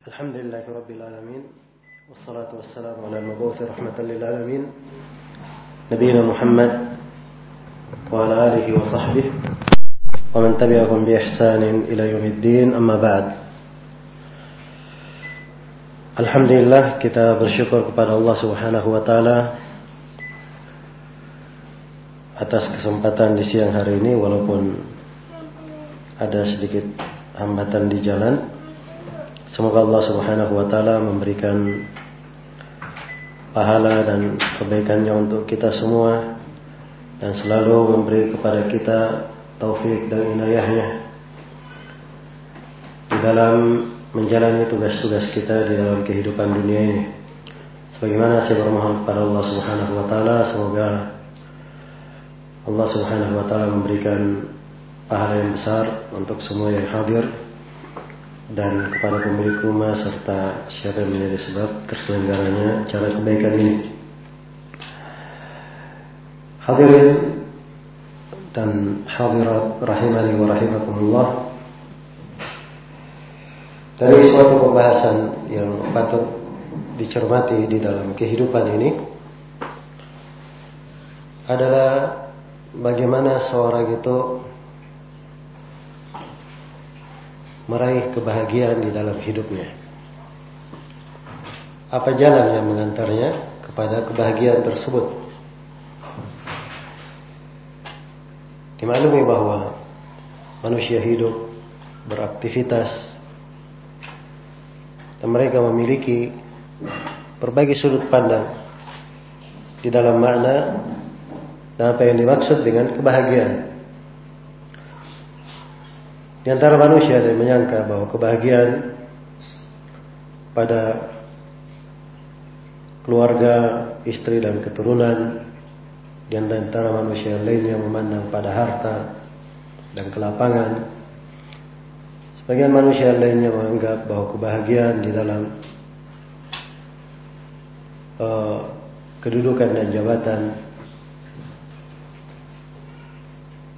الحمد لله رب العالمين والصلاة والسلام على المبعوث رحمة للعالمين نبينا محمد وعلى آله وصحبه ومن تبعهم بإحسان إلى يوم الدين أما بعد الحمد لله كتاب bersyukur kepada الله سبحانه وتعالى taala atas kesempatan di siang hari ini walaupun ada sedikit hambatan di jalan. Semoga Allah Subhanahu wa taala memberikan pahala dan kebaikannya untuk kita semua dan selalu memberi kepada kita taufik dan inayahnya di dalam menjalani tugas-tugas kita di dalam kehidupan dunia ini. Sebagaimana saya bermohon kepada Allah Subhanahu wa taala semoga Allah Subhanahu wa taala memberikan pahala yang besar untuk semua yang hadir dan kepada pemilik rumah serta siapa yang menjadi sebab terselenggaranya cara kebaikan ini. Hadirin dan hadirat rahimani wa rahimakumullah. Dari suatu pembahasan yang patut dicermati di dalam kehidupan ini adalah bagaimana seorang itu meraih kebahagiaan di dalam hidupnya. Apa jalan yang mengantarnya kepada kebahagiaan tersebut? Dimaklumi bahwa manusia hidup beraktivitas dan mereka memiliki berbagai sudut pandang di dalam makna dan apa yang dimaksud dengan kebahagiaan. Di antara manusia ada yang menyangka bahwa kebahagiaan pada keluarga, istri dan keturunan di antara manusia lainnya memandang pada harta dan kelapangan. Sebagian manusia lainnya menganggap bahwa kebahagiaan di dalam uh, kedudukan dan jabatan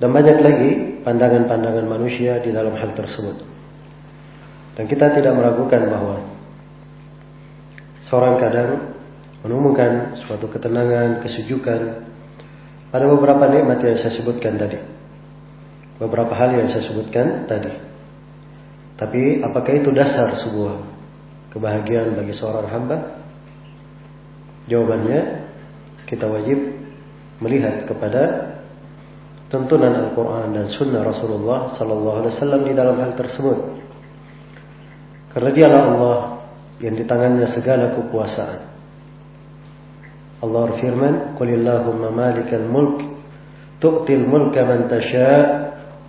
dan banyak lagi pandangan-pandangan manusia di dalam hal tersebut. Dan kita tidak meragukan bahwa seorang kadang menemukan suatu ketenangan, kesujukan pada beberapa nikmat yang saya sebutkan tadi. Beberapa hal yang saya sebutkan tadi. Tapi apakah itu dasar sebuah kebahagiaan bagi seorang hamba? Jawabannya kita wajib melihat kepada tuntunan Al-Quran dan Sunnah Rasulullah Sallallahu Alaihi Wasallam di dalam hal tersebut. Karena dialah Allah yang di tangannya segala kekuasaan. Allah berfirman, "Qulillahumma malikal mulk, tu'til mulka man tasha'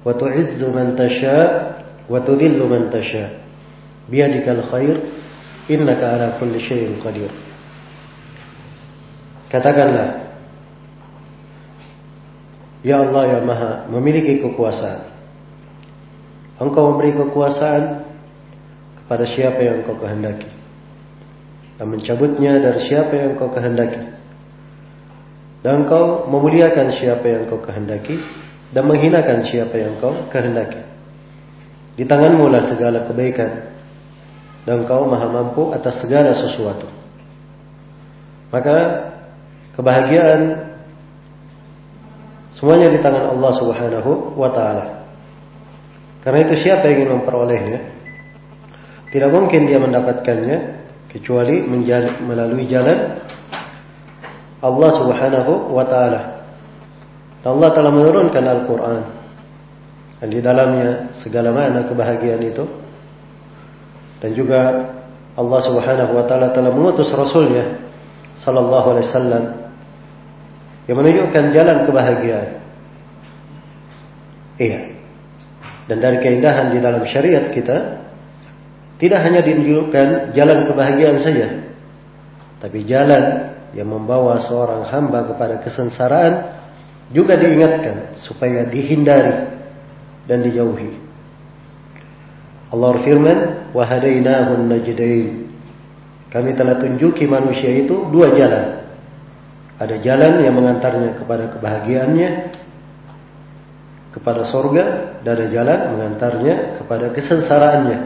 wa tu'izzu man tasha' wa tudhillu man tasha biyadikal khair innaka ala kulli syai'in qadir katakanlah ya Allah ya Maha memiliki kekuasaan engkau memberi kekuasaan kepada siapa yang engkau kehendaki dan mencabutnya dari siapa yang engkau kehendaki dan engkau memuliakan siapa yang engkau kehendaki dan menghinakan siapa yang engkau kehendaki di tanganmu lah segala kebaikan. Dan kau maha mampu atas segala sesuatu. Maka kebahagiaan semuanya di tangan Allah Subhanahu wa taala. Karena itu siapa yang ingin memperolehnya? Tidak mungkin dia mendapatkannya kecuali melalui jalan Allah Subhanahu wa taala. Allah telah menurunkan Al-Qur'an dan di dalamnya segala makna kebahagiaan itu dan juga Allah Subhanahu wa taala telah mengutus rasulnya sallallahu alaihi wasallam yang menunjukkan jalan kebahagiaan. Iya. Dan dari keindahan di dalam syariat kita tidak hanya ditunjukkan jalan kebahagiaan saja, tapi jalan yang membawa seorang hamba kepada kesengsaraan juga diingatkan supaya dihindari dan dijauhi. Allah berfirman, "Wa hadainahu najdain." Kami telah tunjuki manusia itu dua jalan. Ada jalan yang mengantarnya kepada kebahagiaannya, kepada sorga, dan ada jalan mengantarnya kepada kesengsaraannya.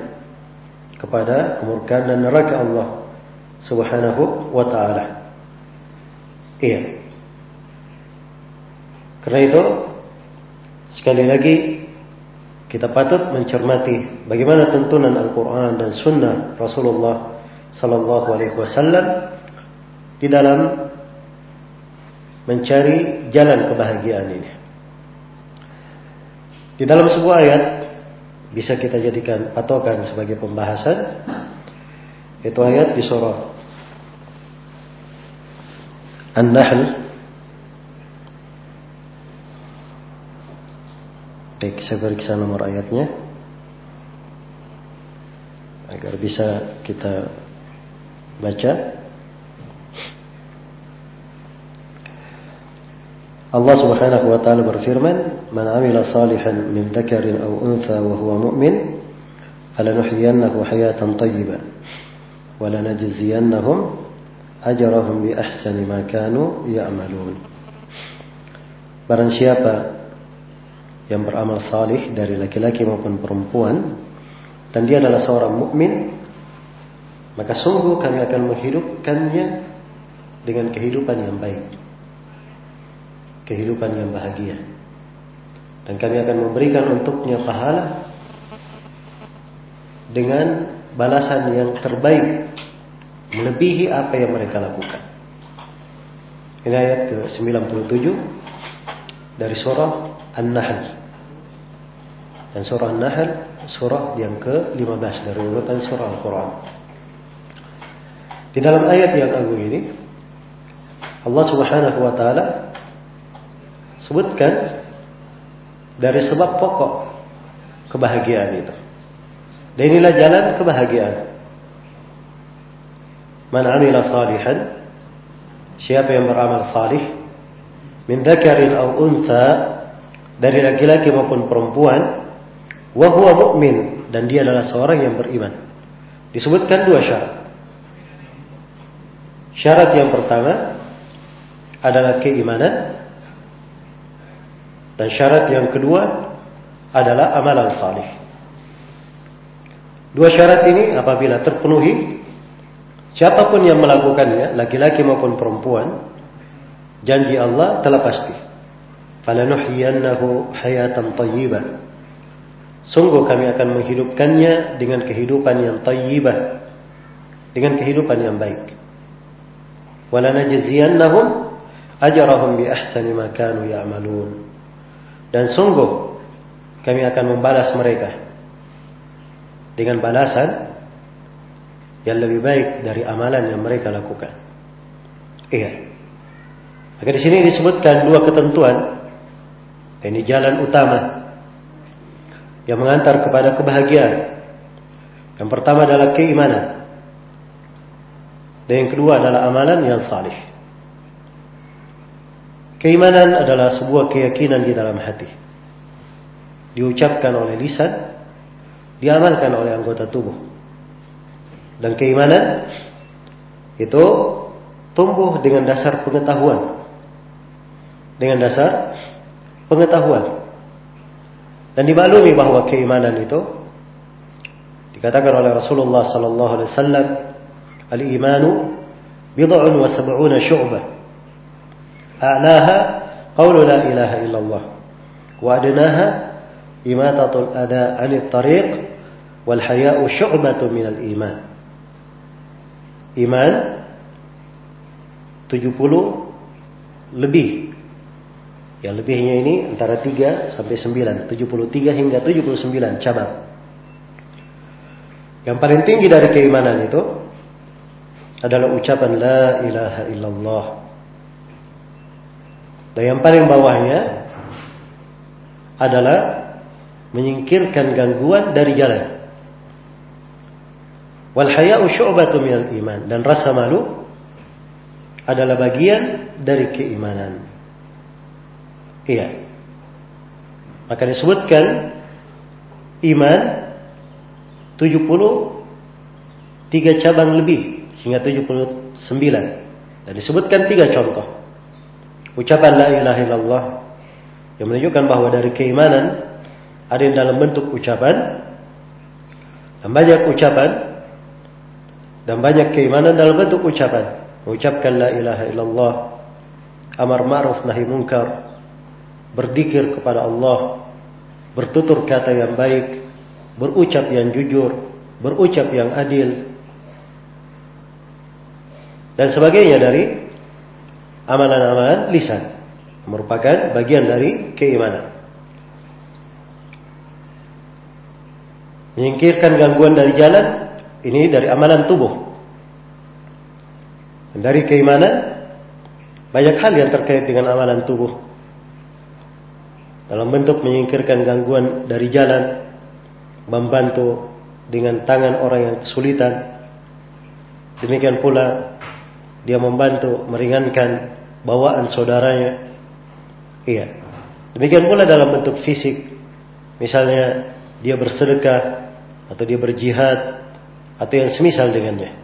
kepada kemurkaan dan neraka Allah Subhanahu wa taala. Iya. Karena itu sekali lagi kita patut mencermati bagaimana tuntunan Al-Qur'an dan sunnah Rasulullah sallallahu alaihi wasallam di dalam mencari jalan kebahagiaan ini. Di dalam sebuah ayat bisa kita jadikan patokan sebagai pembahasan itu ayat di surah An-Nahl Baik, saya periksa nomor ayatnya agar bisa kita baca. Allah Subhanahu wa taala berfirman, "Man 'amila salihan min dzakarin aw untha wa huwa mu'min, falanuhyiyannahu hayatan thayyibah wa lanajziyannahum ajrahum bi ahsani ma kanu ya'malun." Barang siapa yang beramal salih dari laki-laki maupun perempuan dan dia adalah seorang mukmin, maka sungguh kami akan menghidupkannya dengan kehidupan yang baik kehidupan yang bahagia. Dan kami akan memberikan untuknya pahala dengan balasan yang terbaik melebihi apa yang mereka lakukan. Ini ayat ke-97 dari surah An-Nahl. Dan surah An-Nahl surah yang ke-15 dari urutan surah Al-Quran. Di dalam ayat yang agung ini Allah Subhanahu wa taala sebutkan dari sebab pokok kebahagiaan itu. Dan inilah jalan kebahagiaan. Man amila salihan siapa yang beramal salih min dzakarin aw untha dari laki-laki maupun perempuan wa huwa mu'min dan dia adalah seorang yang beriman. Disebutkan dua syarat. Syarat yang pertama adalah keimanan dan syarat yang kedua adalah amalan salih. Dua syarat ini apabila terpenuhi, siapa pun yang melakukannya, laki-laki maupun perempuan, janji Allah telah pasti. Hayatan. Sungguh kami akan menghidupkannya dengan kehidupan yang tayyibah. Dengan kehidupan yang baik. Walanajziyannahum ajrahum bi ahsani ma ya'malun. Dan sungguh kami akan membalas mereka dengan balasan yang lebih baik dari amalan yang mereka lakukan. Iya. Maka di sini disebutkan dua ketentuan. Ini jalan utama yang mengantar kepada kebahagiaan. Yang pertama adalah keimanan. Dan yang kedua adalah amalan yang salih. Keimanan adalah sebuah keyakinan di dalam hati. Diucapkan oleh lisan, diamalkan oleh anggota tubuh. Dan keimanan itu tumbuh dengan dasar pengetahuan. Dengan dasar pengetahuan. Dan dimaklumi bahwa keimanan itu dikatakan oleh Rasulullah sallallahu alaihi wasallam al-imanu bid'un wa sab'una syu'bah A'laha qawlu la ilaha illallah. Wa adnaha imatatul ada anit tariq wal haya'u syu'batu minal iman. Iman 70 lebih. Yang lebihnya ini antara 3 sampai 9, 73 hingga 79 cabang. Yang paling tinggi dari keimanan itu adalah ucapan la ilaha illallah dan yang paling bawahnya adalah menyingkirkan gangguan dari jalan. Wal haya'u syu'batu minal iman dan rasa malu adalah bagian dari keimanan. Iya. Maka disebutkan iman 70 tiga cabang lebih hingga 79 dan disebutkan tiga contoh ucapan la ilaha illallah yang menunjukkan bahwa dari keimanan ada yang dalam bentuk ucapan dan banyak ucapan Dan banyak keimanan dalam bentuk ucapan. Ucapkan la ilaha illallah. Amar ma'ruf nahi munkar. Berzikir kepada Allah. Bertutur kata yang baik. Berucap yang jujur. Berucap yang adil. Dan sebagainya dari amalan-amalan lisan. Merupakan bagian dari keimanan. Menyingkirkan gangguan dari jalan. Ini dari amalan tubuh. Dari keimanan. Banyak hal yang terkait dengan amalan tubuh. Dalam bentuk menyingkirkan gangguan dari jalan. Membantu dengan tangan orang yang kesulitan. Demikian pula dia membantu meringankan bawaan saudaranya. Iya. Demikian pula dalam bentuk fisik. Misalnya dia bersedekah atau dia berjihad atau yang semisal dengannya.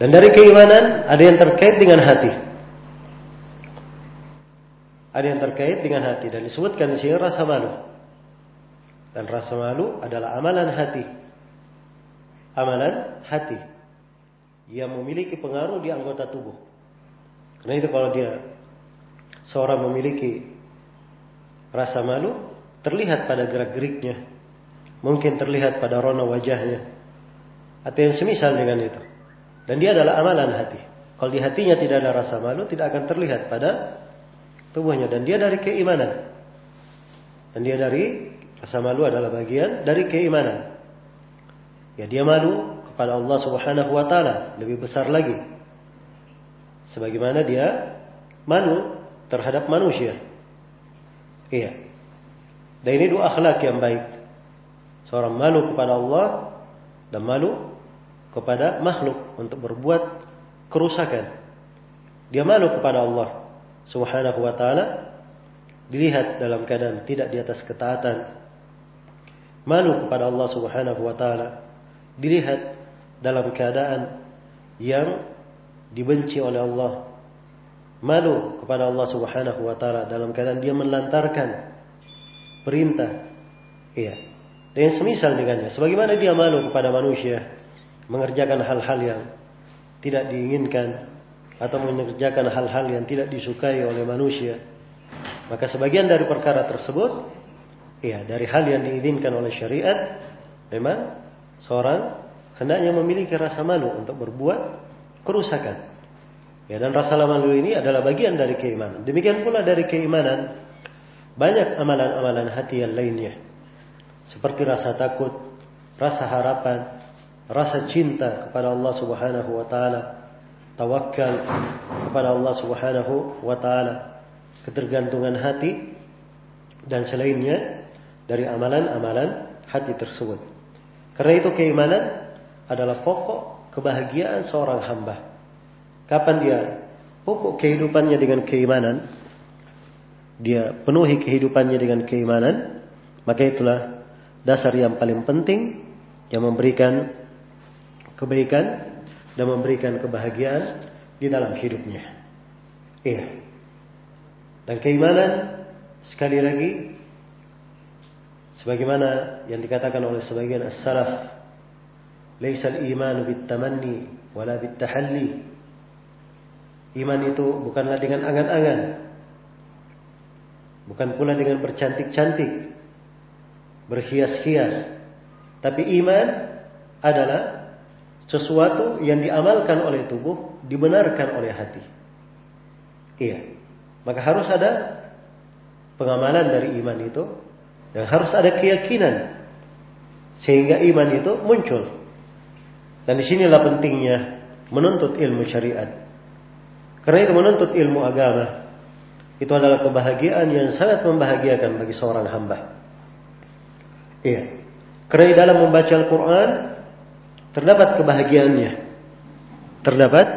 Dan dari keimanan ada yang terkait dengan hati. Ada yang terkait dengan hati dan disebutkan di sini rasa malu. Dan rasa malu adalah amalan hati. Amalan hati yang memiliki pengaruh di anggota tubuh. Karena itu kalau dia seorang memiliki rasa malu, terlihat pada gerak-geriknya, mungkin terlihat pada rona wajahnya, atau yang semisal dengan itu. Dan dia adalah amalan hati. Kalau di hatinya tidak ada rasa malu, tidak akan terlihat pada tubuhnya. Dan dia dari keimanan. Dan dia dari rasa malu adalah bagian dari keimanan. Ya dia malu kepada Allah Subhanahu wa taala lebih besar lagi. Sebagaimana dia malu terhadap manusia. Iya. Dan ini dua akhlak yang baik. Seorang malu kepada Allah dan malu kepada makhluk untuk berbuat kerusakan. Dia malu kepada Allah Subhanahu wa taala dilihat dalam keadaan tidak di atas ketaatan. Malu kepada Allah Subhanahu wa taala dilihat dalam keadaan yang dibenci oleh Allah. Malu kepada Allah Subhanahu wa taala dalam keadaan dia melantarkan perintah. Iya. Dan semisal dengannya, sebagaimana dia malu kepada manusia mengerjakan hal-hal yang tidak diinginkan atau mengerjakan hal-hal yang tidak disukai oleh manusia. Maka sebagian dari perkara tersebut, iya, dari hal yang diizinkan oleh syariat, memang seorang hendaknya memiliki rasa malu untuk berbuat kerusakan. Ya, dan rasa malu ini adalah bagian dari keimanan. Demikian pula dari keimanan banyak amalan-amalan hati yang lainnya. Seperti rasa takut, rasa harapan, rasa cinta kepada Allah Subhanahu wa taala, tawakal kepada Allah Subhanahu wa taala, ketergantungan hati dan selainnya dari amalan-amalan hati tersebut. Karena itu keimanan adalah pokok kebahagiaan seorang hamba. Kapan dia pokok kehidupannya dengan keimanan, dia penuhi kehidupannya dengan keimanan, maka itulah dasar yang paling penting yang memberikan kebaikan dan memberikan kebahagiaan di dalam hidupnya. Iya. Dan keimanan sekali lagi sebagaimana yang dikatakan oleh sebagian as-salaf ليس al-iman ولا بالتحلي إيمان Iman itu bukanlah dengan angan-angan. Bukan pula dengan bercantik-cantik. Berhias-hias. Tapi iman adalah sesuatu yang diamalkan oleh tubuh, dibenarkan oleh hati. Iya. Maka harus ada pengamalan dari iman itu dan harus ada keyakinan sehingga iman itu muncul. Dan di sinilah pentingnya menuntut ilmu syariat. Karena itu menuntut ilmu agama itu adalah kebahagiaan yang sangat membahagiakan bagi seorang hamba. Iya. Karena di dalam membaca Al-Quran terdapat kebahagiaannya. Terdapat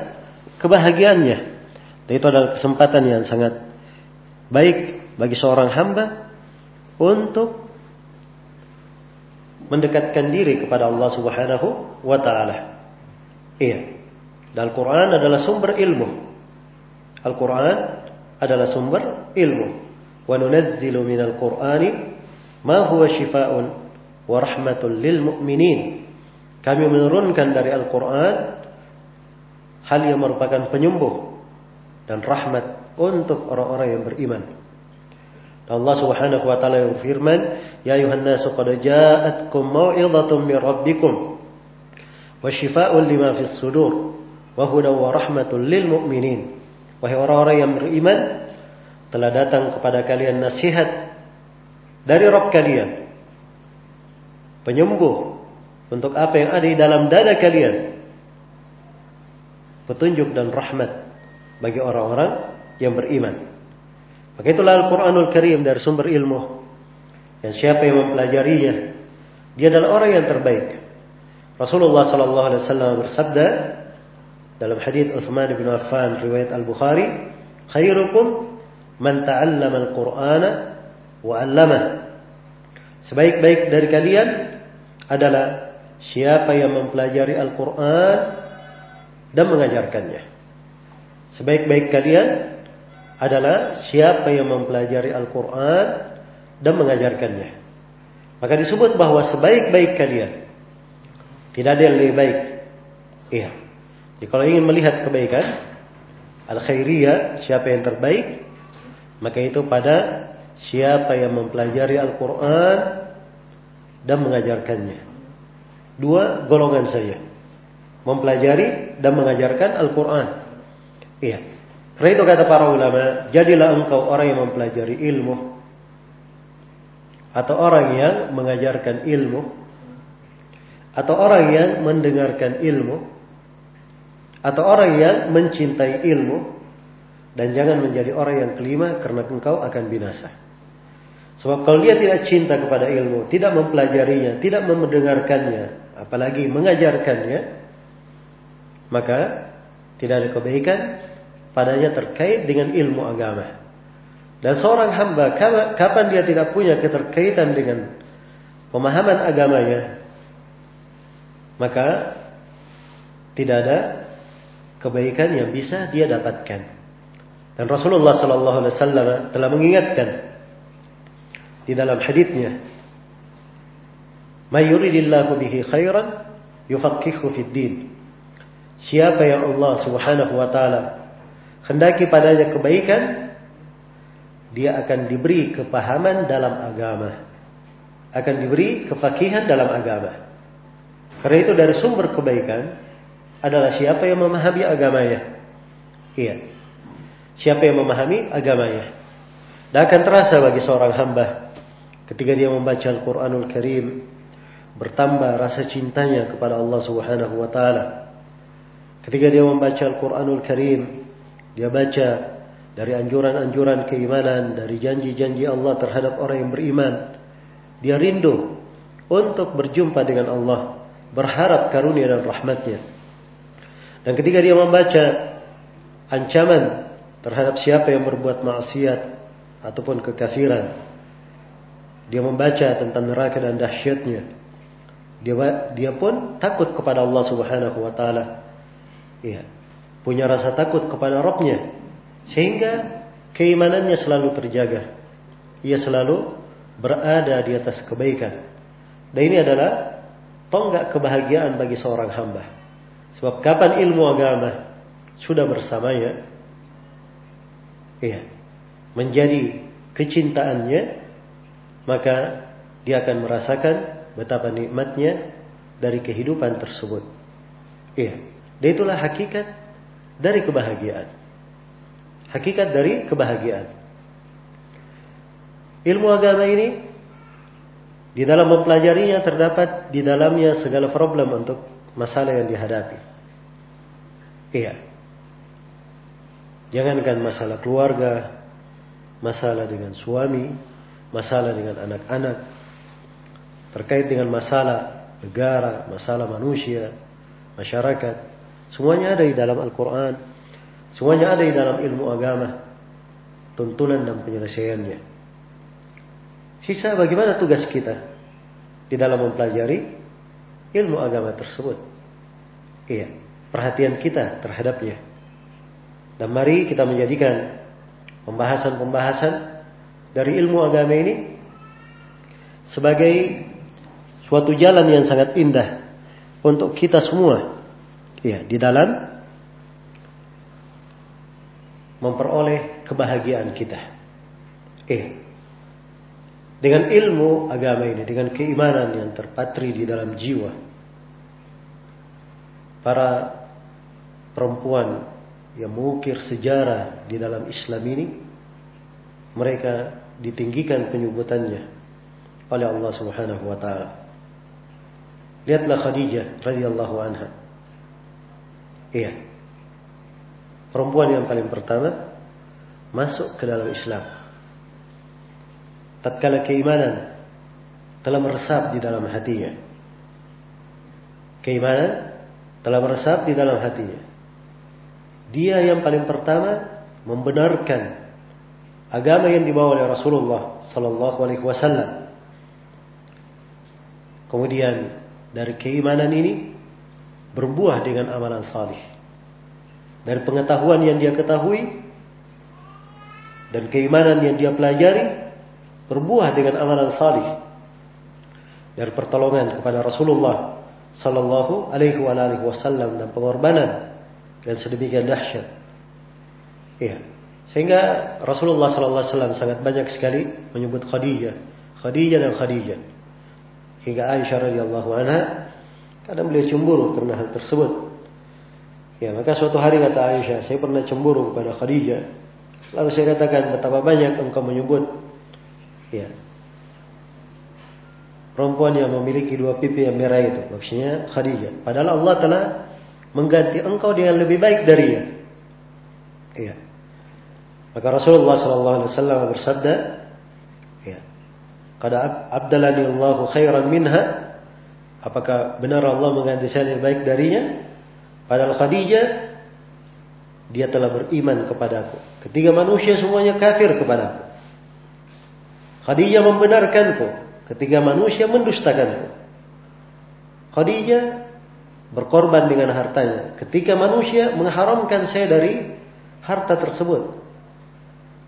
kebahagiaannya. Dan itu adalah kesempatan yang sangat baik bagi seorang hamba untuk mendekatkan diri kepada Allah Subhanahu wa taala. Iya. Dan Al-Qur'an adalah sumber ilmu. Al-Qur'an adalah sumber ilmu. Wa nunazzilu minal Qur'ani ma huwa shifaa'un wa rahmatun lil mu'minin. Kami menurunkan dari Al-Quran hal yang merupakan penyembuh dan rahmat untuk orang-orang yang beriman. Allah Subhanahu wa taala berfirman, "Ya ayuhan nasu qad ja'atkum mau'izatun min rabbikum wa shifaa'un lima fis sudur wa hudan wa rahmatun lil mu'minin." Wahai orang-orang yang beriman, telah datang kepada kalian nasihat dari Rabb kalian. Penyembuh untuk apa yang ada di dalam dada kalian. Petunjuk dan rahmat bagi orang-orang yang beriman. Maka itulah Al-Quranul Karim dari sumber ilmu. Dan siapa yang mempelajarinya, dia adalah orang yang terbaik. Rasulullah Sallallahu Alaihi Wasallam bersabda dalam hadis Uthman bin Affan riwayat Al Bukhari, "Khairukum man ta'allama al-Qur'ana wa 'allama." Sebaik-baik dari kalian adalah Siapa yang mempelajari Al-Quran dan mengajarkannya. Sebaik-baik kalian adalah siapa yang mempelajari Al-Quran dan mengajarkannya. Maka disebut bahwa sebaik-baik kalian. Tidak ada yang lebih baik. Iya. Jadi kalau ingin melihat kebaikan, Al-Khairiyah, siapa yang terbaik, maka itu pada siapa yang mempelajari Al-Quran dan mengajarkannya. Dua golongan saja. Mempelajari dan mengajarkan Al-Quran. Iya. Karena itu kata para ulama, jadilah engkau orang yang mempelajari ilmu. Atau orang yang mengajarkan ilmu. Atau orang yang mendengarkan ilmu. Atau orang yang mencintai ilmu. Dan jangan menjadi orang yang kelima karena engkau akan binasa. Sebab kalau dia tidak cinta kepada ilmu, tidak mempelajarinya, tidak mendengarkannya, apalagi mengajarkannya, maka tidak ada kebaikan padanya terkait dengan ilmu agama. Dan seorang hamba kapan dia tidak punya keterkaitan dengan pemahaman agamanya, maka tidak ada kebaikan yang bisa dia dapatkan. Dan Rasulullah Sallallahu Alaihi Wasallam telah mengingatkan di dalam hadisnya May yuridillahu bihi khairan yufaqihu fid din. Siapa yang Allah Subhanahu wa taala hendaki padanya kebaikan, dia akan diberi kepahaman dalam agama. Akan diberi kefakihan dalam agama. Karena itu dari sumber kebaikan adalah siapa yang memahami agamanya. Iya. Siapa yang memahami agamanya. Dan akan terasa bagi seorang hamba ketika dia membaca Al-Quranul Karim bertambah rasa cintanya kepada Allah Subhanahu wa taala. Ketika dia membaca Al-Qur'anul Karim, dia baca dari anjuran-anjuran keimanan, dari janji-janji Allah terhadap orang yang beriman. Dia rindu untuk berjumpa dengan Allah, berharap karunia dan rahmatnya. Dan ketika dia membaca ancaman terhadap siapa yang berbuat maksiat ataupun kekafiran, dia membaca tentang neraka dan dahsyatnya. Dia dia pun takut kepada Allah Subhanahu wa taala. Iya. Punya rasa takut kepada Rabbnya. Sehingga keimanannya selalu terjaga. Ia selalu berada di atas kebaikan. Dan ini adalah tonggak kebahagiaan bagi seorang hamba. Sebab kapan ilmu agama sudah bersamanya, iya, menjadi kecintaannya, maka dia akan merasakan betapa nikmatnya dari kehidupan tersebut. Iya, dan itulah hakikat dari kebahagiaan. Hakikat dari kebahagiaan. Ilmu agama ini di dalam mempelajarinya terdapat di dalamnya segala problem untuk masalah yang dihadapi. Iya. Jangankan masalah keluarga, masalah dengan suami, masalah dengan anak-anak, terkait dengan masalah negara, masalah manusia, masyarakat. Semuanya ada di dalam Al-Quran. Semuanya ada di dalam ilmu agama. Tuntunan dan penyelesaiannya. Sisa bagaimana tugas kita di dalam mempelajari ilmu agama tersebut. Iya, perhatian kita terhadapnya. Dan mari kita menjadikan pembahasan-pembahasan dari ilmu agama ini sebagai suatu jalan yang sangat indah untuk kita semua. Ya, di dalam memperoleh kebahagiaan kita. Eh, dengan ilmu agama ini, dengan keimanan yang terpatri di dalam jiwa, para perempuan yang mengukir sejarah di dalam Islam ini, mereka ditinggikan penyebutannya oleh Allah Subhanahu wa taala. Lihatlah Khadijah radhiyallahu anha. Iya. Perempuan yang paling pertama masuk ke dalam Islam. Tatkala keimanan telah meresap di dalam hatinya. Keimanan telah meresap di dalam hatinya. Dia yang paling pertama membenarkan agama yang dibawa oleh Rasulullah sallallahu alaihi wasallam. Kemudian dari keimanan ini berbuah dengan amalan salih. Dari pengetahuan yang dia ketahui dan keimanan yang dia pelajari berbuah dengan amalan salih. Dari pertolongan kepada Rasulullah sallallahu alaihi wasallam dan pengorbanan yang sedemikian dahsyat. Iya. Sehingga Rasulullah Sallallahu Alaihi Wasallam sangat banyak sekali menyebut Khadijah, Khadijah dan Khadijah. Hingga Aisyah radhiyallahu anha kadang beliau cemburu karena hal tersebut. Ya, maka suatu hari kata Aisyah, saya pernah cemburu kepada Khadijah. Lalu saya katakan betapa banyak engkau menyebut ya perempuan yang memiliki dua pipi yang merah itu, maksudnya Khadijah. Padahal Allah telah mengganti engkau dengan lebih baik darinya. Iya. Maka Rasulullah sallallahu alaihi wasallam bersabda, ya. Kada abdalani Allahu khairan minha. Apakah benar Allah mengganti saya lebih baik darinya? Padahal Khadijah dia telah beriman kepadaku. Ketika manusia semuanya kafir kepadaku. Khadijah membenarkanku ketika manusia mendustakanku. Khadijah berkorban dengan hartanya ketika manusia mengharamkan saya dari harta tersebut.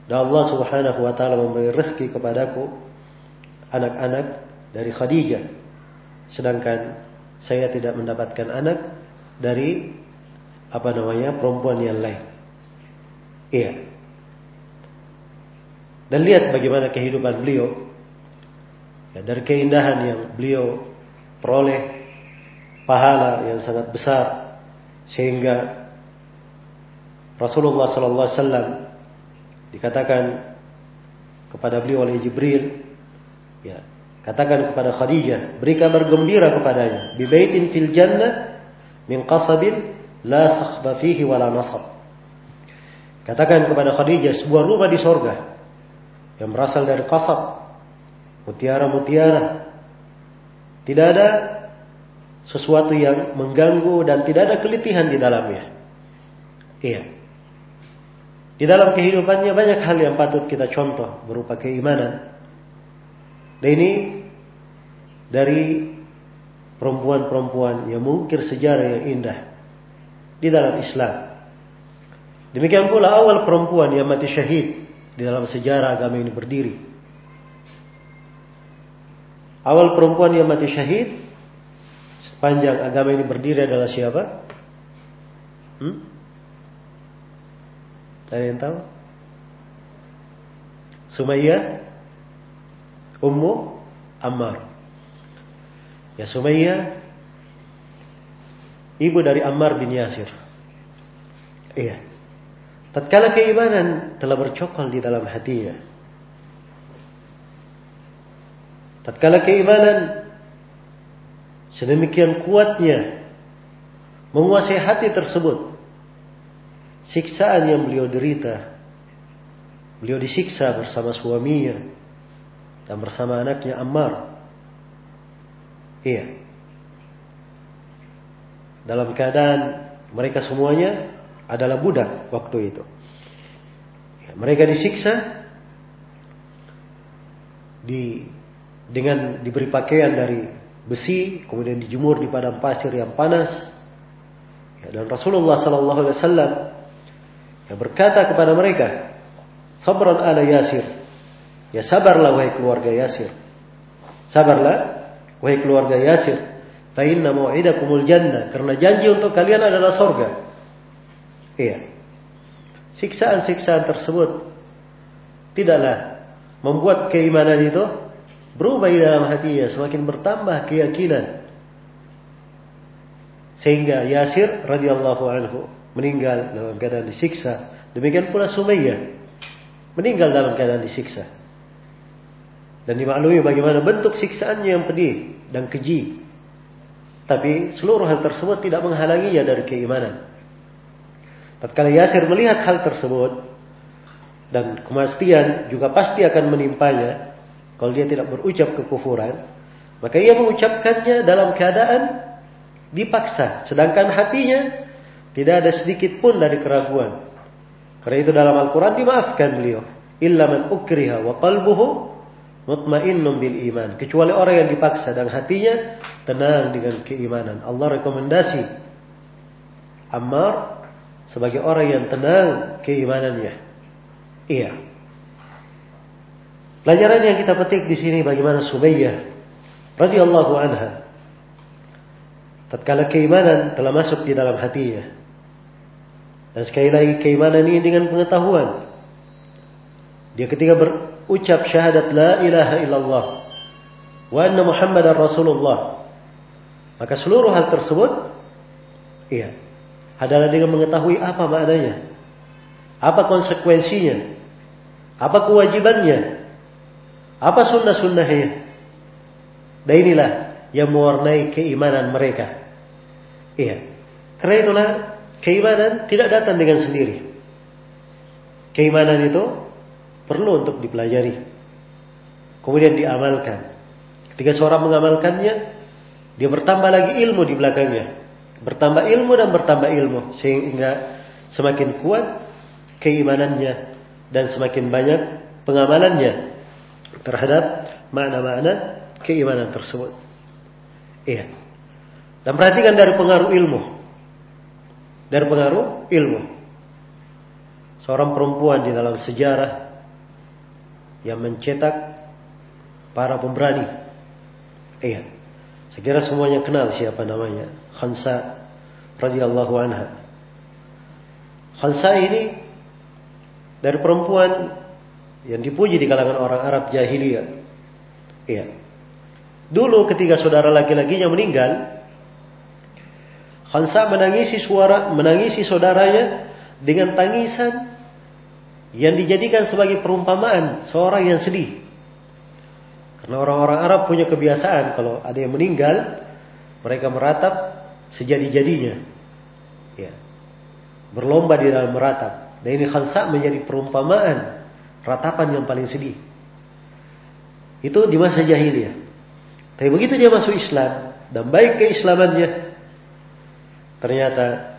Dan Allah Subhanahu wa taala memberi rezeki kepadaku anak-anak dari Khadijah. Sedangkan saya tidak mendapatkan anak dari apa namanya perempuan yang lain. Iya. Dan lihat bagaimana kehidupan beliau. Ya, dari keindahan yang beliau peroleh pahala yang sangat besar sehingga Rasulullah sallallahu alaihi wasallam dikatakan kepada beliau oleh Jibril ya katakan kepada Khadijah beri kabar gembira kepadanya. Bi baitin fil jannah min qasabin la sakhba fihi wala nasab. Katakan kepada Khadijah sebuah rumah di sorga yang berasal dari qasab mutiara-mutiara. Tidak ada sesuatu yang mengganggu dan tidak ada kelitihan di dalamnya. Iya. Di dalam kehidupannya banyak hal yang patut kita contoh berupa keimanan. Dan ini dari perempuan-perempuan yang mungkir sejarah yang indah di dalam Islam. Demikian pula awal perempuan yang mati syahid di dalam sejarah agama ini berdiri. Awal perempuan yang mati syahid sepanjang agama ini berdiri adalah siapa? Hmm? Ada yang tahu? Sumayyah Ummu Ammar. Ya Sumayyah ibu dari Ammar bin Yasir. Iya. Tatkala keimanan telah bercokol di dalam hatinya. Tatkala keimanan sedemikian kuatnya menguasai hati tersebut siksaan yang beliau derita. Beliau disiksa bersama suaminya dan bersama anaknya Ammar. Iya. Dalam keadaan mereka semuanya adalah budak waktu itu. Ya, mereka disiksa di dengan diberi pakaian dari besi, kemudian dijemur di padang pasir yang panas. Ya, dan Rasulullah Sallallahu Alaihi Wasallam berkata kepada mereka, Sabran ala Yasir. Ya sabarlah wahai keluarga Yasir. Sabarlah wahai keluarga Yasir. Fa inna mau'idakumul jannah. Karena janji untuk kalian adalah sorga. Iya. Siksaan-siksaan tersebut tidaklah membuat keimanan itu berubah di dalam hatinya, semakin bertambah keyakinan. Sehingga Yasir radhiyallahu anhu meninggal dalam keadaan disiksa. Demikian pula Sumayyah meninggal dalam keadaan disiksa. Dan dimaklumi bagaimana bentuk siksaannya yang pedih dan keji. Tapi seluruh hal tersebut tidak menghalanginya dari keimanan. Tatkala Yasir melihat hal tersebut dan kemastian juga pasti akan menimpanya kalau dia tidak berucap kekufuran, maka ia mengucapkannya dalam keadaan dipaksa, sedangkan hatinya tidak ada sedikit pun dari keraguan. Karena itu dalam Al-Quran dimaafkan beliau. Illa man ukriha wa qalbuhu mutmainnun bil iman. Kecuali orang yang dipaksa dan hatinya tenang dengan keimanan. Allah rekomendasi Ammar sebagai orang yang tenang keimanannya. Iya. Pelajaran yang kita petik di sini bagaimana Sumayyah radhiyallahu anha tatkala keimanan telah masuk di dalam hatinya. Dan sekali lagi keimanan ini dengan pengetahuan. Dia ketika berucap syahadat la ilaha illallah wa anna muhammadar rasulullah maka seluruh hal tersebut iya adalah dengan mengetahui apa maknanya, apa konsekuensinya, apa kewajibannya, apa sunnah-sunnahnya. Dan inilah yang mewarnai keimanan mereka. Iya. Karena itulah keimanan tidak datang dengan sendiri. Keimanan itu perlu untuk dipelajari. Kemudian diamalkan. Ketika seorang mengamalkannya, dia bertambah lagi ilmu di belakangnya. Bertambah ilmu dan bertambah ilmu. Sehingga semakin kuat keimanannya. Dan semakin banyak pengamalannya. Terhadap makna-makna keimanan tersebut. Iya. Dan perhatikan dari pengaruh ilmu. Dari pengaruh ilmu. Seorang perempuan di dalam sejarah yang mencetak para pemberani. Iya. Saya kira semuanya kenal siapa namanya. Khansa radhiyallahu anha. Khansa ini dari perempuan yang dipuji di kalangan orang Arab jahiliyah. Iya. Dulu ketika saudara laki-lakinya meninggal, Khansa menangisi suara, menangisi saudaranya dengan tangisan yang dijadikan sebagai perumpamaan seorang yang sedih. Karena orang-orang Arab punya kebiasaan kalau ada yang meninggal, mereka meratap sejadi-jadinya. Ya. Berlomba di dalam meratap. Dan ini khansa menjadi perumpamaan ratapan yang paling sedih. Itu di masa jahiliyah. Tapi begitu dia masuk Islam dan baik keislamannya, ternyata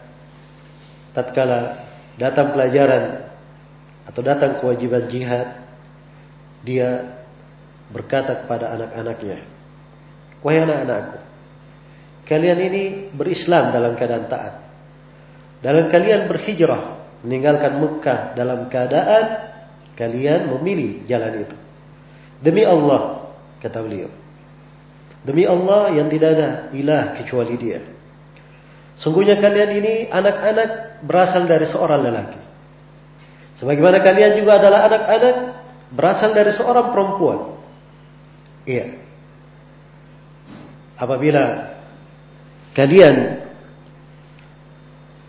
tatkala datang pelajaran atau datang kewajiban jihad, dia berkata kepada anak-anaknya, "Wahai anak-anakku, kalian ini berislam dalam keadaan taat. Dalam kalian berhijrah meninggalkan Mekah dalam keadaan kalian memilih jalan itu. Demi Allah, kata beliau. Demi Allah yang tidak ada ilah kecuali Dia. Sungguhnya kalian ini anak-anak berasal dari seorang lelaki. Sebagaimana kalian juga adalah anak-anak berasal dari seorang perempuan. Iya. Apabila kalian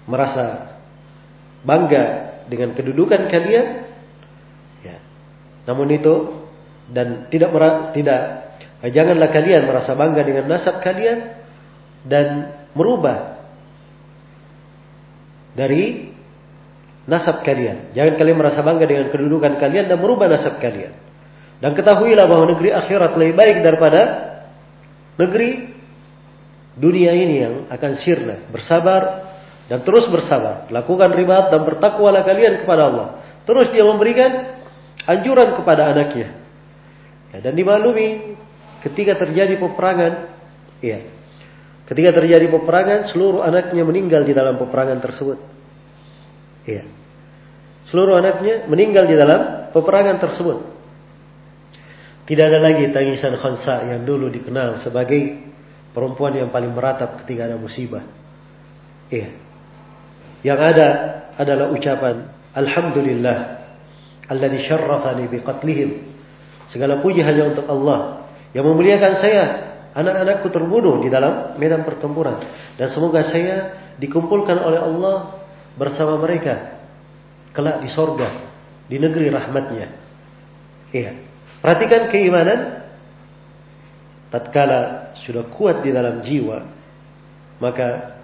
merasa bangga dengan kedudukan kalian, ya. Namun itu dan tidak tidak janganlah kalian merasa bangga dengan nasab kalian dan merubah dari nasab kalian. Jangan kalian merasa bangga dengan kedudukan kalian dan merubah nasab kalian. Dan ketahuilah bahwa negeri akhirat lebih baik daripada negeri dunia ini yang akan sirna. Bersabar dan terus bersabar. Lakukan ribat dan bertakwalah kalian kepada Allah. Terus dia memberikan anjuran kepada anaknya. Ya, dan dimaklumi ketika terjadi peperangan, ya, ketika terjadi peperangan, seluruh anaknya meninggal di dalam peperangan tersebut. Ya. Seluruh anaknya meninggal di dalam peperangan tersebut. Tidak ada lagi tangisan Khansa yang dulu dikenal sebagai perempuan yang paling meratap ketika ada musibah. Iya. Yang ada adalah ucapan Alhamdulillah alladzi syarrafani biqatlihim. Segala puji hanya untuk Allah yang memuliakan saya. Anak-anakku terbunuh di dalam medan pertempuran dan semoga saya dikumpulkan oleh Allah bersama mereka kelak di sorga di negeri rahmatnya. Iya. Perhatikan keimanan tatkala sudah kuat di dalam jiwa maka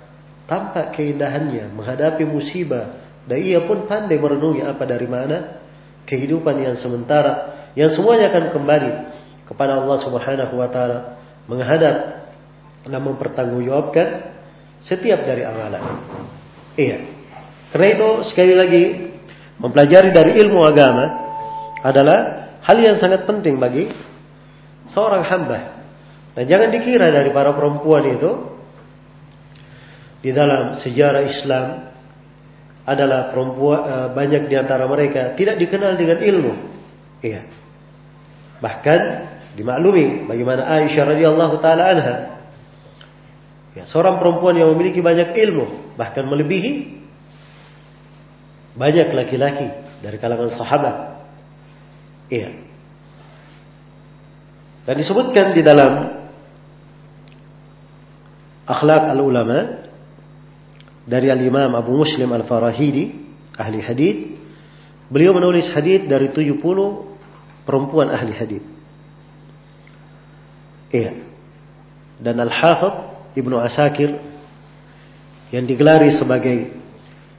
tampak keindahannya menghadapi musibah dan ia pun pandai merenungi apa dari mana kehidupan yang sementara yang semuanya akan kembali kepada Allah Subhanahu wa taala menghadap dan mempertanggungjawabkan setiap dari amalan. Iya. Karena itu sekali lagi mempelajari dari ilmu agama adalah hal yang sangat penting bagi seorang hamba. Nah, jangan dikira dari para perempuan itu di dalam sejarah Islam adalah perempuan uh, banyak di antara mereka tidak dikenal dengan ilmu. Iya. Bahkan dimaklumi bagaimana Aisyah radhiyallahu taala anha ya, seorang perempuan yang memiliki banyak ilmu, bahkan melebihi banyak laki-laki dari kalangan sahabat. Iya. Dan disebutkan di dalam akhlak al-ulama dari al-Imam Abu Muslim Al-Farahidi ahli hadis beliau menulis hadis dari 70 perempuan ahli hadis iya dan Al-Hafidh Ibnu Asakir yang digelari sebagai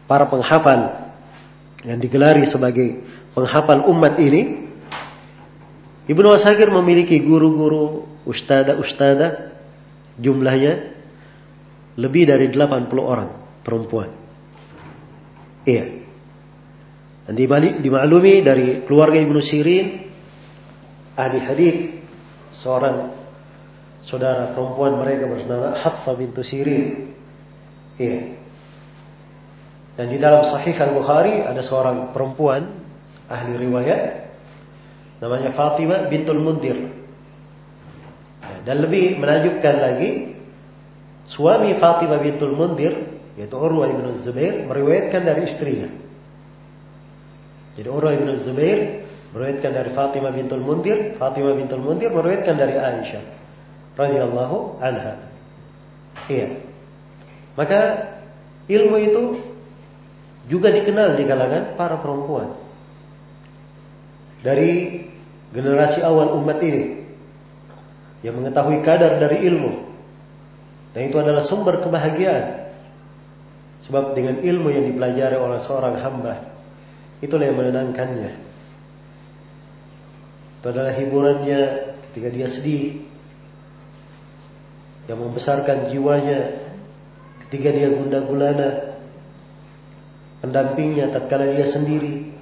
para penghafal yang digelari sebagai penghafal umat ini Ibnu Asakir memiliki guru-guru ustada-ustada jumlahnya lebih dari 80 orang perempuan. Iya. Dan dimaklumi dari keluarga Ibnu Sirin ahli hadis seorang saudara perempuan mereka bernama Hafsa bintu Sirin. Iya. Dan di dalam Sahih Al Bukhari ada seorang perempuan ahli riwayat namanya Fatimah bintul Mundir. Dan lebih menakjubkan lagi Suami Fatimah bintul Mundir, yaitu Urwah bin Zubair, meriwayatkan dari istrinya. Jadi Urwah bin Zubair meriwayatkan dari Fatimah bintul Mundir, Fatimah bintul Mundir meriwayatkan dari Aisyah radhiyallahu anha. Iya. Maka ilmu itu juga dikenal di kalangan para perempuan. Dari generasi awal umat ini yang mengetahui kadar dari ilmu dan itu adalah sumber kebahagiaan. Sebab dengan ilmu yang dipelajari oleh seorang hamba, itulah yang menenangkannya. Itu adalah hiburannya ketika dia sedih. Yang membesarkan jiwanya ketika dia gundah gulana. Pendampingnya tatkala dia sendiri.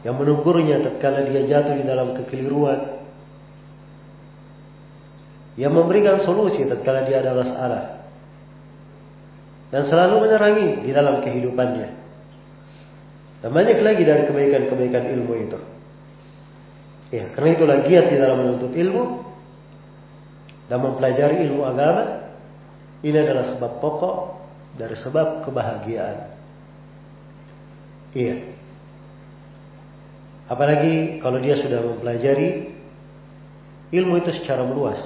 Yang menegurnya tatkala dia jatuh di dalam kekeliruan yang memberikan solusi tatkala dia ada masalah dan selalu menerangi di dalam kehidupannya. Dan banyak lagi dari kebaikan-kebaikan ilmu itu. Ya, karena itulah giat di dalam menuntut ilmu dan mempelajari ilmu agama ini adalah sebab pokok dari sebab kebahagiaan. Iya. Apalagi kalau dia sudah mempelajari ilmu itu secara meluas.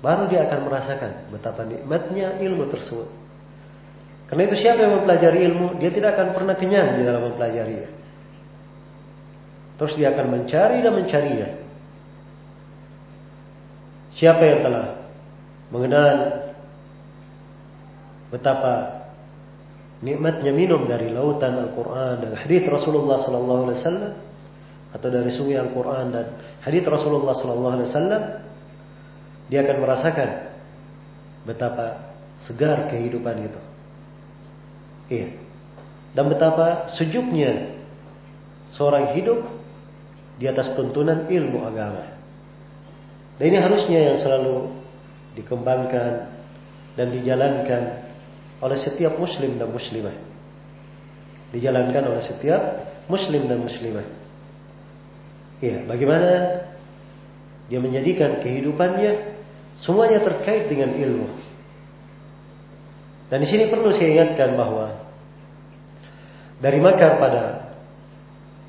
Baru dia akan merasakan betapa nikmatnya ilmu tersebut. Karena itu siapa yang mempelajari ilmu, dia tidak akan pernah kenyang di dalam mempelajarinya. Terus dia akan mencari dan mencarinya. Siapa yang telah mengenal betapa nikmatnya minum dari lautan Al-Quran dan hadis Rasulullah Sallallahu Alaihi Wasallam atau dari sungai Al-Quran dan hadis Rasulullah Sallallahu Alaihi Wasallam dia akan merasakan betapa segar kehidupan itu. Iya. Dan betapa sejuknya seorang hidup di atas tuntunan ilmu agama. Dan ini harusnya yang selalu dikembangkan dan dijalankan oleh setiap muslim dan muslimah. Dijalankan oleh setiap muslim dan muslimah. Iya, bagaimana dia menjadikan kehidupannya Semuanya terkait dengan ilmu. Dan di sini perlu saya ingatkan bahwa dari makar pada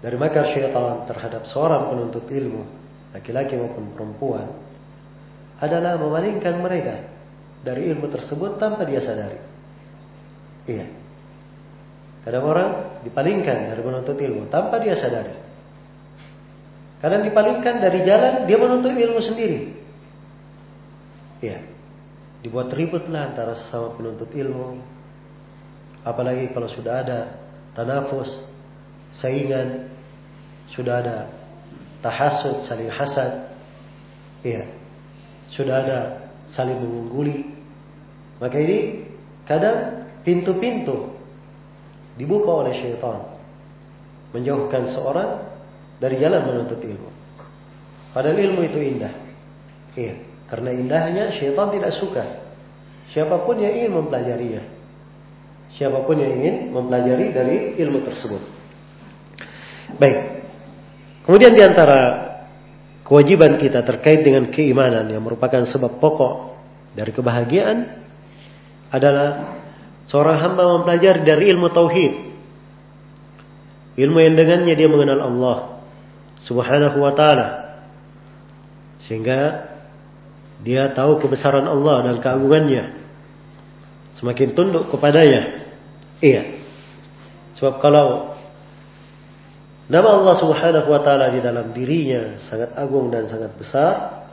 dari makar syaitan terhadap seorang penuntut ilmu, laki-laki maupun perempuan, adalah memalingkan mereka dari ilmu tersebut tanpa dia sadari. Iya. Kadang orang dipalingkan dari menuntut ilmu tanpa dia sadari. Kadang dipalingkan dari jalan dia menuntut ilmu sendiri. Iya. Dibuat ributlah antara sama penuntut ilmu. Apalagi kalau sudah ada tanafus, saingan, sudah ada tahasud, saling hasad. Iya. Sudah ada saling mengungguli. Maka ini kadang pintu-pintu dibuka oleh syaitan menjauhkan seorang dari jalan menuntut ilmu. Padahal ilmu itu indah. Iya, karena indahnya syaitan tidak suka. Siapa pun yang ingin mempelajarinya. Siapa pun yang ingin mempelajari dari ilmu tersebut. Baik. Kemudian di antara kewajiban kita terkait dengan keimanan yang merupakan sebab pokok dari kebahagiaan adalah seorang hamba mempelajari dari ilmu tauhid. Ilmu yang dengannya dia mengenal Allah Subhanahu wa taala. Sehingga dia tahu kebesaran Allah dan keagungannya. Semakin tunduk kepadanya. Iya. Sebab kalau nama Allah Subhanahu wa taala di dalam dirinya sangat agung dan sangat besar,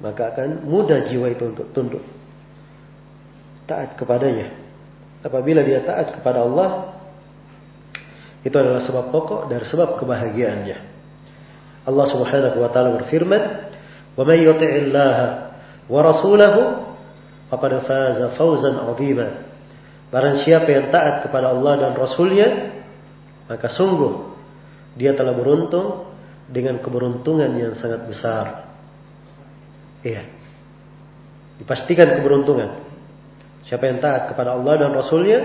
maka akan mudah jiwa itu untuk tunduk taat kepadanya. Apabila dia taat kepada Allah, itu adalah sebab pokok dari sebab kebahagiaannya. Allah Subhanahu wa taala berfirman, "Wa may yuti'illaha wa rasulahu faqad faza fawzan 'azima." Barang siapa yang taat kepada Allah dan Rasulnya, maka sungguh dia telah beruntung dengan keberuntungan yang sangat besar. Iya. Dipastikan keberuntungan. Siapa yang taat kepada Allah dan Rasulnya,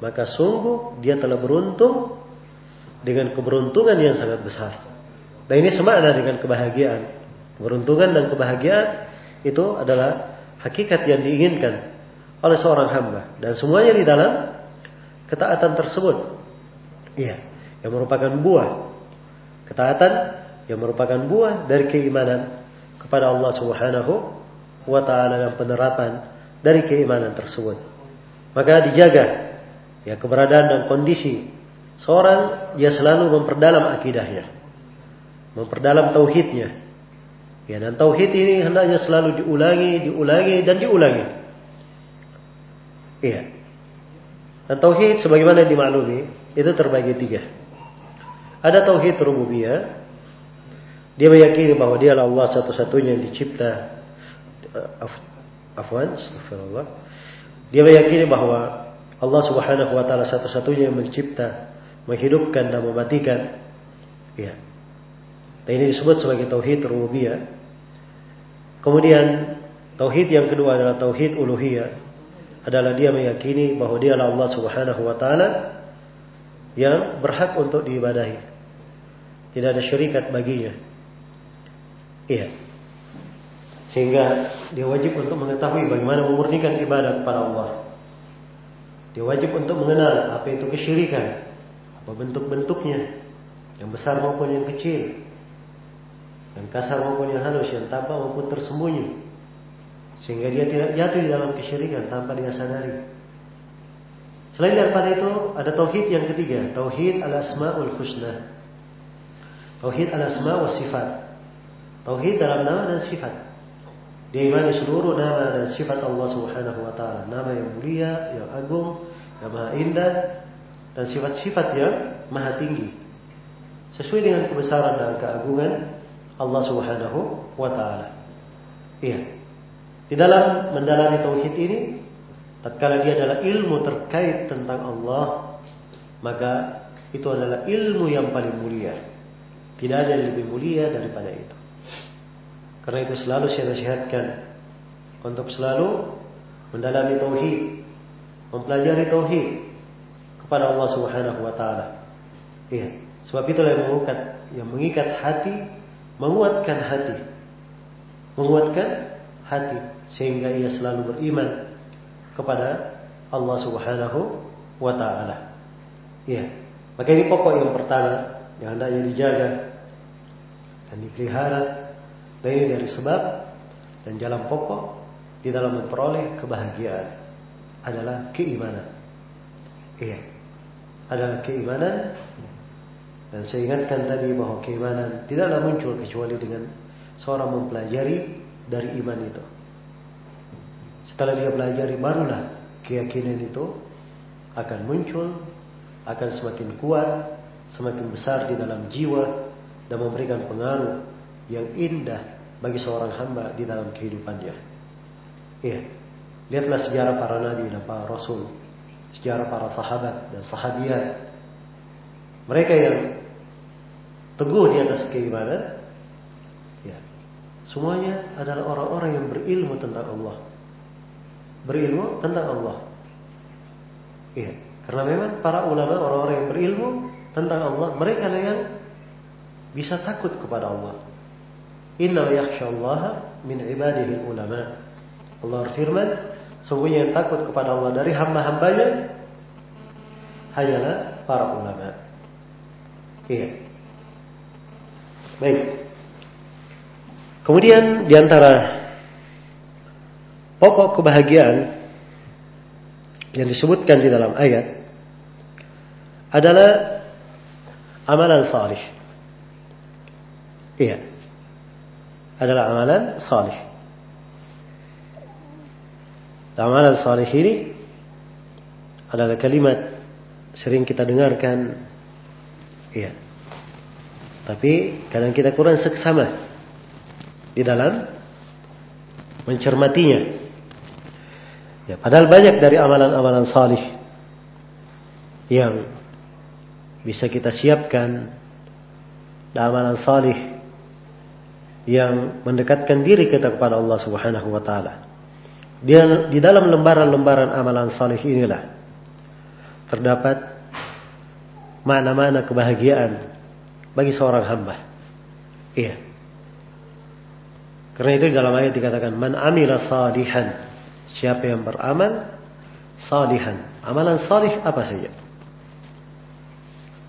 maka sungguh dia telah beruntung dengan keberuntungan yang sangat besar. Dan ini semakna dengan kebahagiaan. Keberuntungan dan kebahagiaan itu adalah hakikat yang diinginkan oleh seorang hamba. Dan semuanya di dalam ketaatan tersebut. Iya, yang merupakan buah. Ketaatan yang merupakan buah dari keimanan kepada Allah Subhanahu wa taala dan penerapan dari keimanan tersebut. Maka dijaga ya keberadaan dan kondisi seorang dia selalu memperdalam akidahnya, memperdalam tauhidnya. Ya dan tauhid ini hendaknya selalu diulangi, diulangi dan diulangi. Iya. Dan tauhid sebagaimana dimaklumi itu terbagi tiga. Ada tauhid rububiyah. Dia meyakini bahwa dia adalah Allah satu-satunya yang dicipta afwan, astagfirullah. Dia meyakini bahwa Allah Subhanahu wa taala satu-satunya yang mencipta, menghidupkan dan mematikan. Ya. Dan ini disebut sebagai tauhid rububiyah. Kemudian tauhid yang kedua adalah tauhid uluhiyah. Adalah dia meyakini bahwa dia adalah Allah Subhanahu wa taala yang berhak untuk diibadahi. Tidak ada syarikat baginya. Iya. Sehingga dia wajib untuk mengetahui bagaimana memurnikan ibadah kepada Allah. Dia wajib untuk mengenal apa itu kesyirikan, apa bentuk-bentuknya, yang besar maupun yang kecil, yang kasar maupun yang halus, yang tampak maupun tersembunyi. Sehingga dia tidak jatuh di dalam kesyirikan tanpa dia sadari. Selain daripada itu, ada tauhid yang ketiga, tauhid al-asmaul husna. Tauhid al-asma wa sifat. Tauhid dalam nama dan sifat. Dia imani seluruh nama dan sifat Allah Subhanahu wa taala, nama yang mulia, yang agung, yang maha indah dan sifat-sifat yang maha tinggi. Sesuai dengan kebesaran dan keagungan Allah Subhanahu wa taala. Iya. Di dalam mendalami tauhid ini, tatkala dia adalah ilmu terkait tentang Allah, maka itu adalah ilmu yang paling mulia. Tidak ada yang lebih mulia daripada itu. Karena itu selalu saya nasihatkan untuk selalu mendalami tauhid, mempelajari tauhid kepada Allah Subhanahu wa taala. Iya, sebab itulah yang mengikat yang mengikat hati, menguatkan hati. Menguatkan hati sehingga ia selalu beriman kepada Allah Subhanahu wa taala. Iya. Maka ini pokok yang pertama yang hendaknya dijaga dan dipelihara. Dan ini dari sebab dan jalan pokok di dalam memperoleh kebahagiaan adalah keimanan. Iya. Adalah keimanan dan saya ingatkan tadi bahwa keimanan tidaklah muncul kecuali dengan seorang mempelajari dari iman itu. Setelah dia pelajari barulah keyakinan itu akan muncul, akan semakin kuat, semakin besar di dalam jiwa dan memberikan pengaruh yang indah bagi seorang hamba di dalam kehidupannya. Iya. Lihatlah sejarah para nabi dan para rasul, sejarah para sahabat dan sahabiat. Mereka yang teguh di atas keimanan, ya, semuanya adalah orang-orang yang berilmu tentang Allah. Berilmu tentang Allah. Iya, karena memang para ulama orang-orang yang berilmu tentang Allah, mereka yang bisa takut kepada Allah. Inna yakhshallaha min ibadihi ulama. Allah berfirman, sungguhnya yang takut kepada Allah dari hamba-hambanya hanyalah para ulama. Iya. Baik. Kemudian di antara pokok kebahagiaan yang disebutkan di dalam ayat adalah amalan salih. Iya. Adalah amalan salih. Amalan salih ini adalah kalimat sering kita dengarkan. Iya. Tapi kadang kita kurang seksama di dalam mencermatinya. Ya, padahal banyak dari amalan-amalan salih yang bisa kita siapkan amalan salih yang mendekatkan diri kita kepada Allah Subhanahu wa taala. Di, di dalam lembaran-lembaran amalan salih inilah terdapat mana-mana kebahagiaan bagi seorang hamba. Iya. Karena itu dalam ayat dikatakan man amila salihan. Siapa yang beramal salihan. Amalan salih apa saja?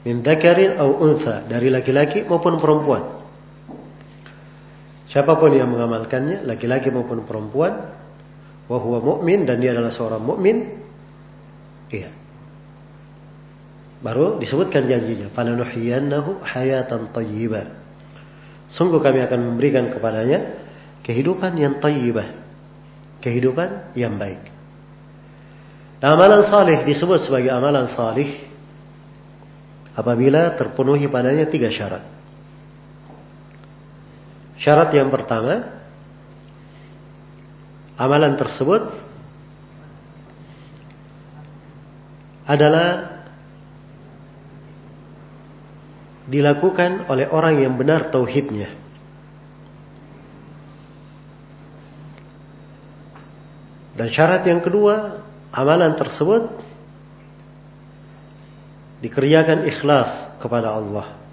min dzakarin au dari laki-laki maupun perempuan. Siapa pun yang mengamalkannya, laki-laki maupun perempuan, wa huwa mu'min dan dia adalah seorang mukmin, iya. Baru disebutkan janjinya, falanuhyiyannahu hayatan thayyibah. Sungguh kami akan memberikan kepadanya kehidupan yang thayyibah. Kehidupan yang baik. Nah, amalan saleh disebut sebagai amalan salih apabila terpenuhi padanya tiga syarat. Syarat yang pertama, amalan tersebut adalah dilakukan oleh orang yang benar tauhidnya. Dan syarat yang kedua, amalan tersebut dikerjakan ikhlas kepada Allah.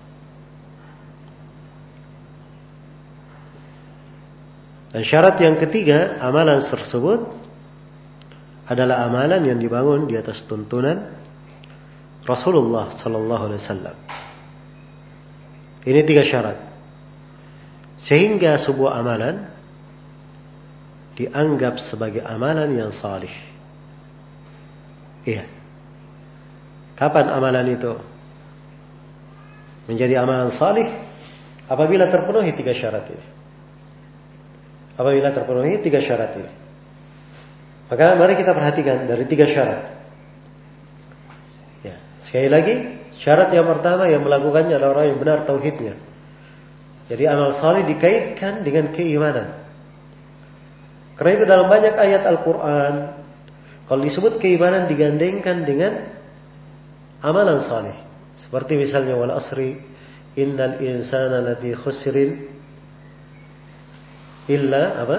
Dan syarat yang ketiga, amalan tersebut adalah amalan yang dibangun di atas tuntunan Rasulullah sallallahu alaihi wasallam. Ini tiga syarat. Sehingga sebuah amalan dianggap sebagai amalan yang salih. Iya. Kapan amalan itu menjadi amalan salih? Apabila terpenuhi tiga syarat ini. Apabila terpenuhi tiga syarat ini. Maka mari kita perhatikan dari tiga syarat. Ya, sekali lagi, syarat yang pertama yang melakukannya adalah orang yang benar tauhidnya. Jadi amal salih dikaitkan dengan keimanan. Karena itu dalam banyak ayat Al-Quran, kalau disebut keimanan digandengkan dengan amalan saleh. Seperti misalnya wal asri innal insana lafi khusrin illa apa?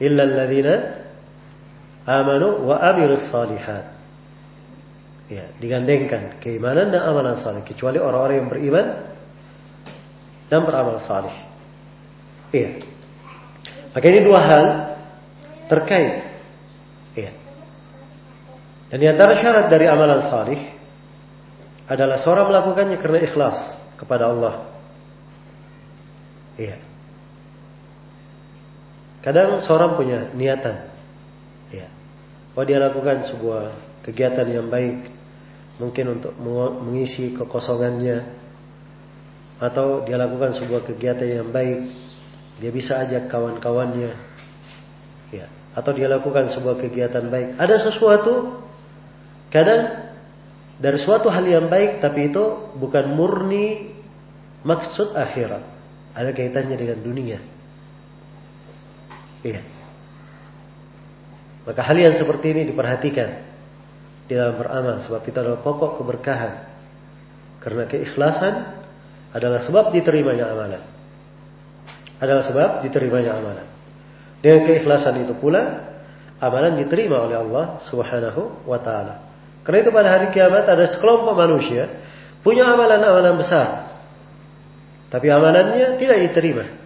Illa alladziina amanu wa amilus salihat. Ya, digandengkan keimanan dan amalan saleh kecuali orang-orang yang beriman dan beramal saleh. Iya. Maka ini dua hal terkait. Iya. Dan di antara syarat dari amalan salih adalah seorang melakukannya karena ikhlas kepada Allah. Iya. Kadang seorang punya niatan. Iya. Oh dia lakukan sebuah kegiatan yang baik. Mungkin untuk mengisi kekosongannya. Atau dia lakukan sebuah kegiatan yang baik. Dia bisa ajak kawan-kawannya. Ya. Atau dia lakukan sebuah kegiatan baik. Ada sesuatu. Kadang dari suatu hal yang baik. Tapi itu bukan murni maksud akhirat. Ada kaitannya dengan dunia. Iya. Maka hal yang seperti ini diperhatikan di dalam beramal sebab itu adalah pokok keberkahan. Karena keikhlasan adalah sebab diterimanya amalan. Adalah sebab diterimanya amalan. Dengan keikhlasan itu pula amalan diterima oleh Allah Subhanahu wa taala. Karena itu pada hari kiamat ada sekelompok manusia punya amalan-amalan besar. Tapi amalannya tidak diterima.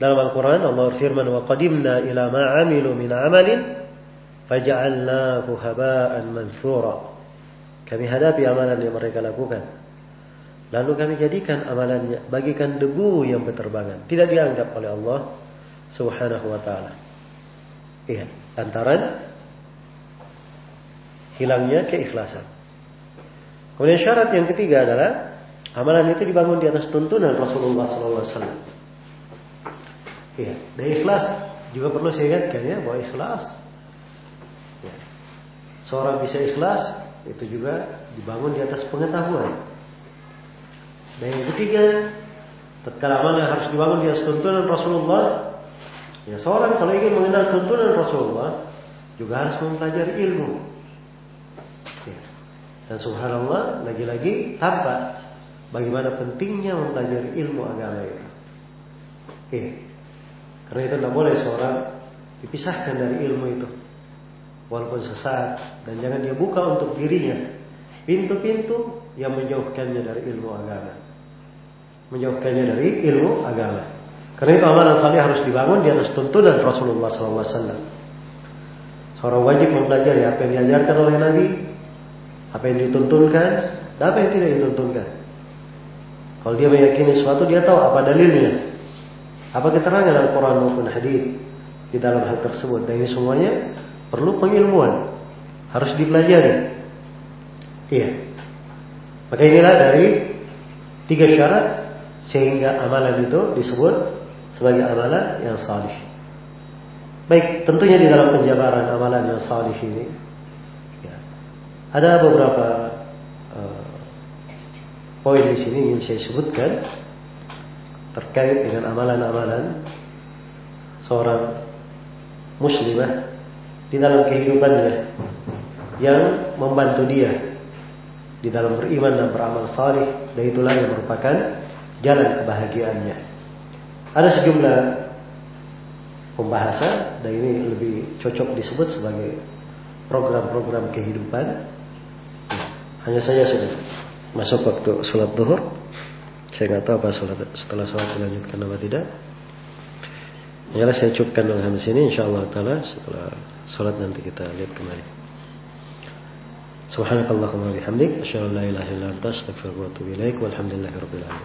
Dalam Al-Quran Allah firman wa qadimna ila ma amilu min amalin faja'alnahu haba'an manthura. Kami hadapi amalan yang mereka lakukan. Lalu kami jadikan amalannya bagikan debu yang berterbangan. Tidak dianggap oleh Allah Subhanahu wa taala. Iya, lantaran hilangnya keikhlasan. Kemudian syarat yang ketiga adalah amalan itu dibangun di atas tuntunan Rasulullah wasallam. Iya, dan ikhlas juga perlu saya ingatkan ya bahwa ikhlas ya. seorang bisa ikhlas itu juga dibangun di atas pengetahuan. Dan yang ketiga, tatkala amal harus dibangun di atas tuntunan Rasulullah, ya seorang kalau ingin mengenal tuntunan Rasulullah juga harus mempelajari ilmu. Ya. Dan subhanallah lagi-lagi tampak bagaimana pentingnya mempelajari ilmu agama itu. Ya. Karena itu tidak boleh seorang dipisahkan dari ilmu itu. Walaupun sesat. Dan jangan dia buka untuk dirinya. Pintu-pintu yang menjauhkannya dari ilmu agama. Menjauhkannya dari ilmu agama. Karena itu amalan saleh harus dibangun di atas tuntunan Rasulullah SAW. Seorang wajib mempelajari apa yang diajarkan oleh Nabi, apa yang dituntunkan, dan apa yang tidak dituntunkan. Kalau dia meyakini sesuatu, dia tahu apa dalilnya. Apa keterangan Al-Quran maupun hadis di dalam hal tersebut. Dan ini semuanya perlu pengilmuan. Harus dipelajari. Iya. Maka inilah dari tiga syarat sehingga amalan itu disebut sebagai amalan yang salih. Baik, tentunya di dalam penjabaran amalan yang salih ini ya, ada beberapa uh, poin di sini ingin saya sebutkan terkait dengan amalan-amalan seorang muslimah di dalam kehidupannya yang membantu dia di dalam beriman dan beramal salih dan itulah yang merupakan jalan kebahagiaannya. Ada sejumlah pembahasan dan ini lebih cocok disebut sebagai program-program kehidupan. Hanya saja sudah masuk waktu sholat duhur. Saya nggak tahu apa sholat, setelah sholat dilanjutkan apa tidak. Ya saya cukupkan dulu sampai sini insyaallah taala setelah sholat nanti kita lihat kembali. Subhanakallahumma bihamdik asyhadu an la ilaha illa anta astaghfiruka wa atubu ilaik walhamdulillahirabbil alamin.